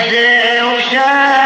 عز وشرف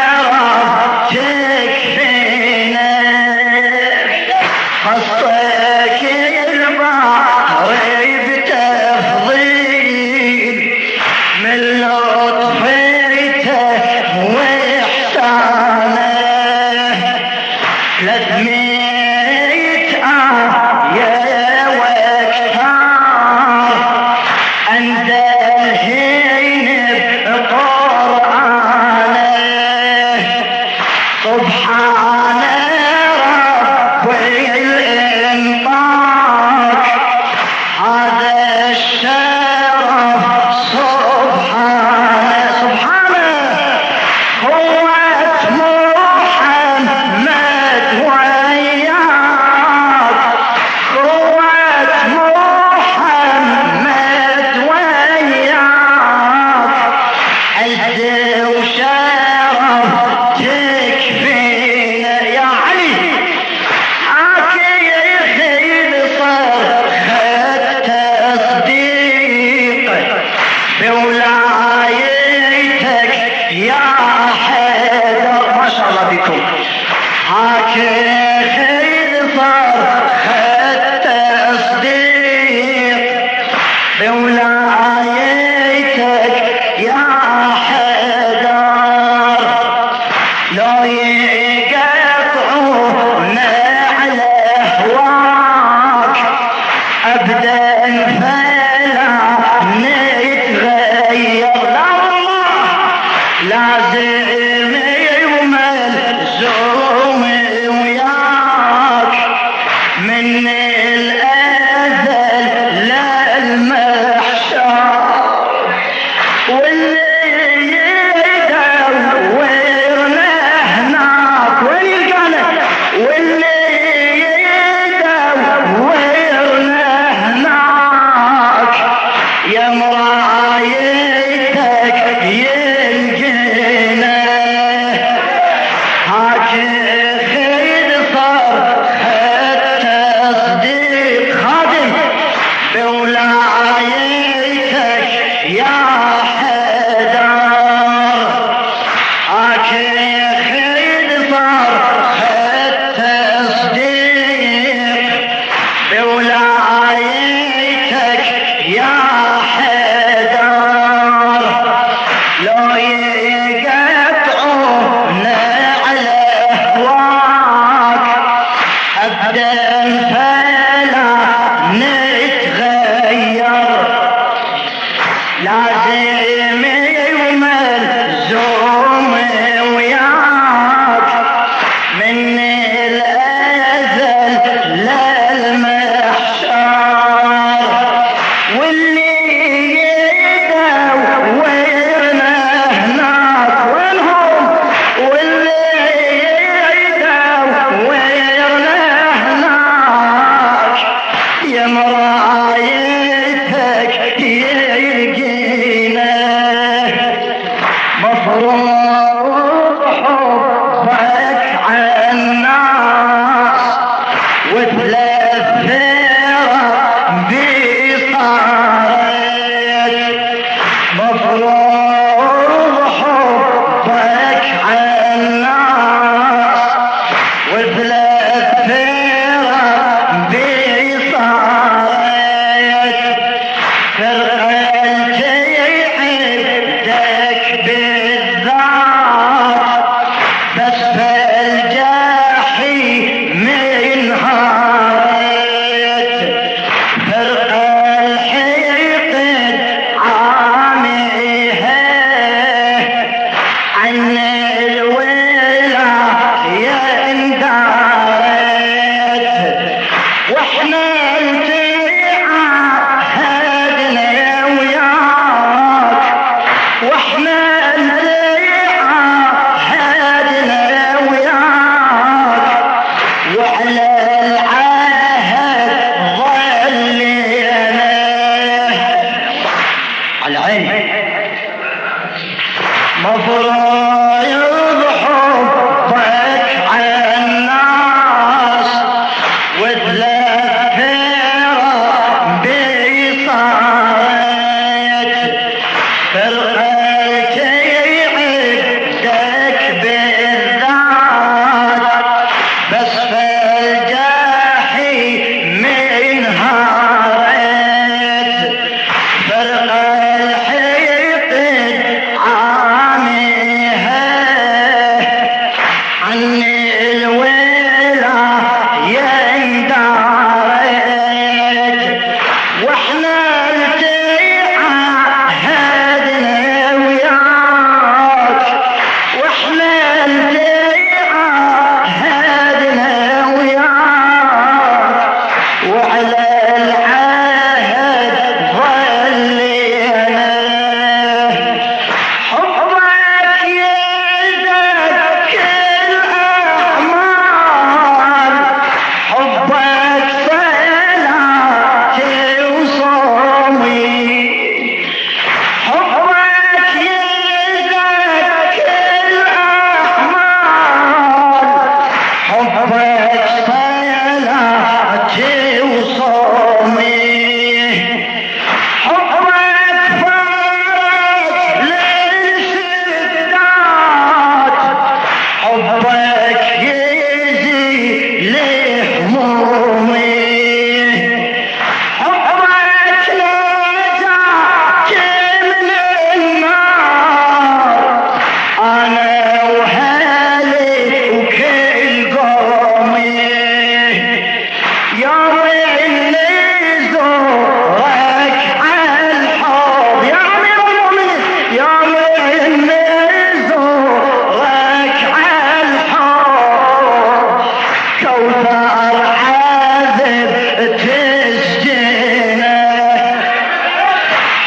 Hey,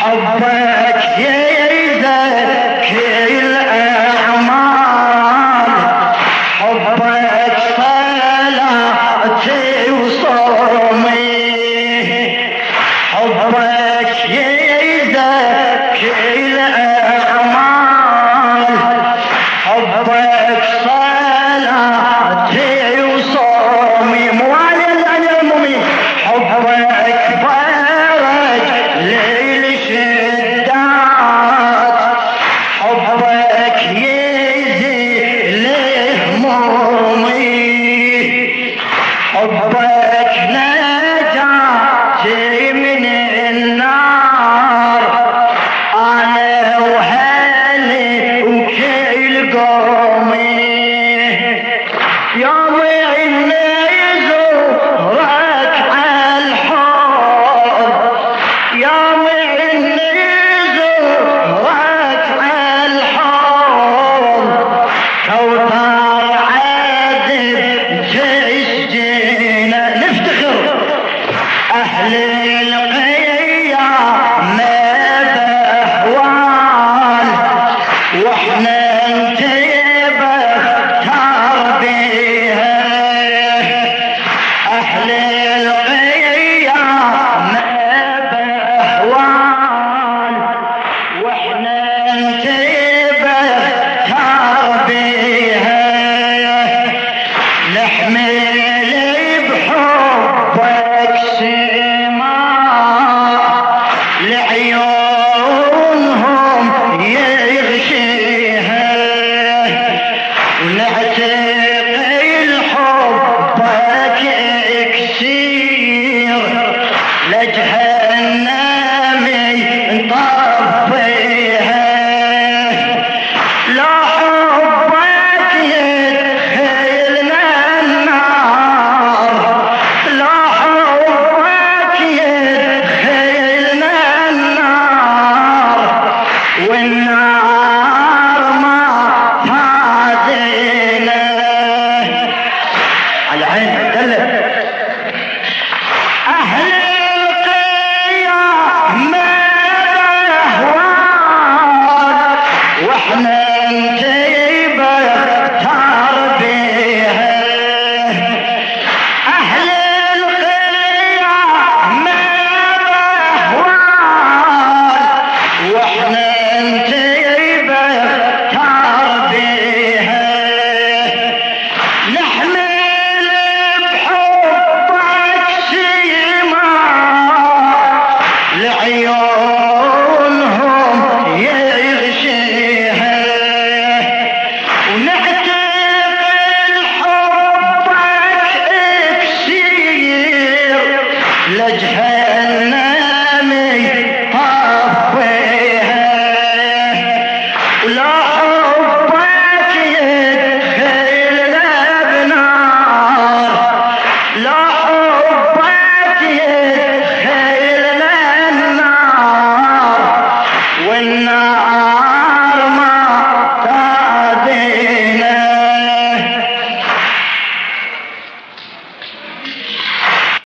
Away. جنعتك